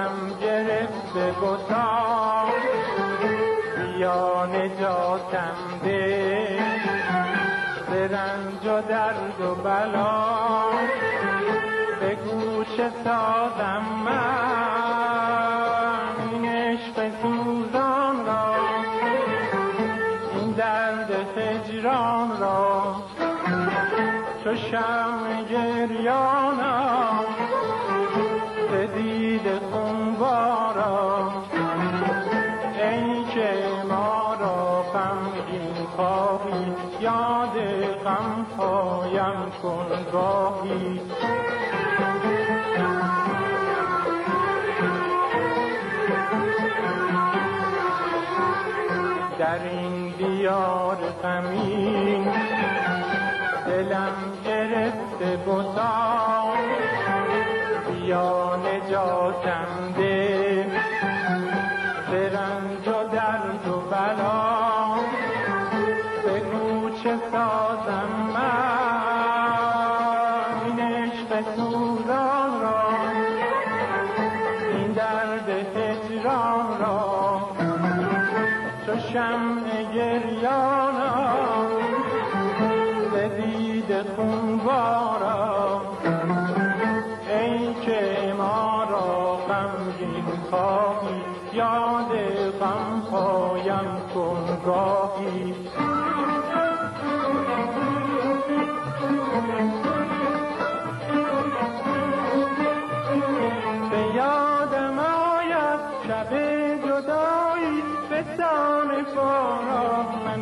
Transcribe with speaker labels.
Speaker 1: دلم گرفته بتا بیا نجاتم ده. به رنج و درد و بلا. به گوش سازم من. این عشق سوزان را. این درد هجران را. چو شم گریانم. را غمگین خواهی یاد غم پایم کن گاهی در این دیار غمین دلم گرفته بتا بیا نجاتم ده. چه سازم من. این عشق سوزان را این درد هجران را. چو شمع گریانم به دید خونبارا ای که ما را غمگین خواهی یاد غم پایم کن گاهی سان فارا من